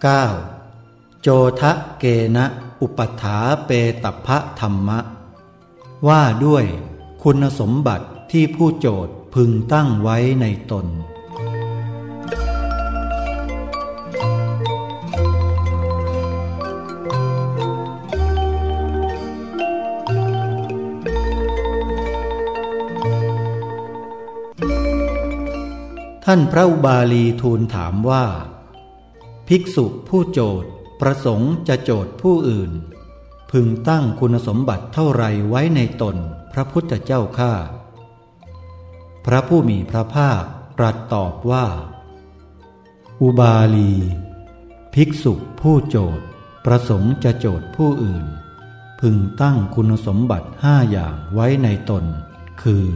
9. โจทะเกณะอุปถาเปตพะธรรมะ ว่าด้วยคุณสมบัติที่ผู้โจทพึงตั้งไว้ในตน ท่านพระอุบาลีทูลถามว่า ภิกษุผู้โจทย์ประสงค์จะโจทย์ผู้อื่น พึงตั้งคุณสมบัติเท่าไรไว้ในตนพระพุทธเจ้าข้าพระผู้มีพระภาคตรัสตอบว่า อุบาลี ภิกษุผู้โจทย์ประสงค์จะโจทย์ผู้อื่น พึงตั้งคุณสมบัติห้าอย่างไว้ในตน คือ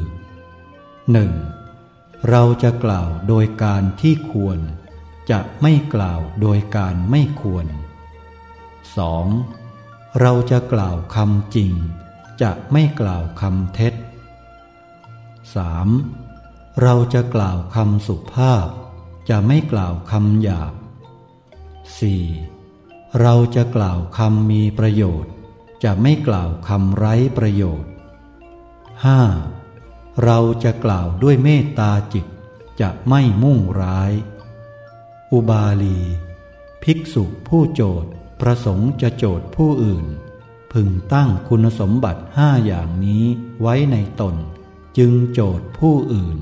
1. เราจะกล่าวโดยการที่ควร จะไม่กล่าวโดยการไม่ควร 2. เราจะกล่าวคำจริง จะไม่กล่าวคำเท็จ 3. เราจะกล่าวคำสุภาพ จะไม่กล่าวคำหยาบ 4. เราจะกล่าวคำมีประโยชน์ จะไม่กล่าวคำไร้ประโยชน์ 5. เราจะกล่าวด้วยเมตตาจิต จะไม่มุ่งร้าย อุบาลี ภิกษุผู้โจทย์ประสงค์จะโจทย์ผู้อื่น พึงตั้งคุณสมบัติห้าอย่างนี้ไว้ในตน จึงโจทย์ผู้อื่น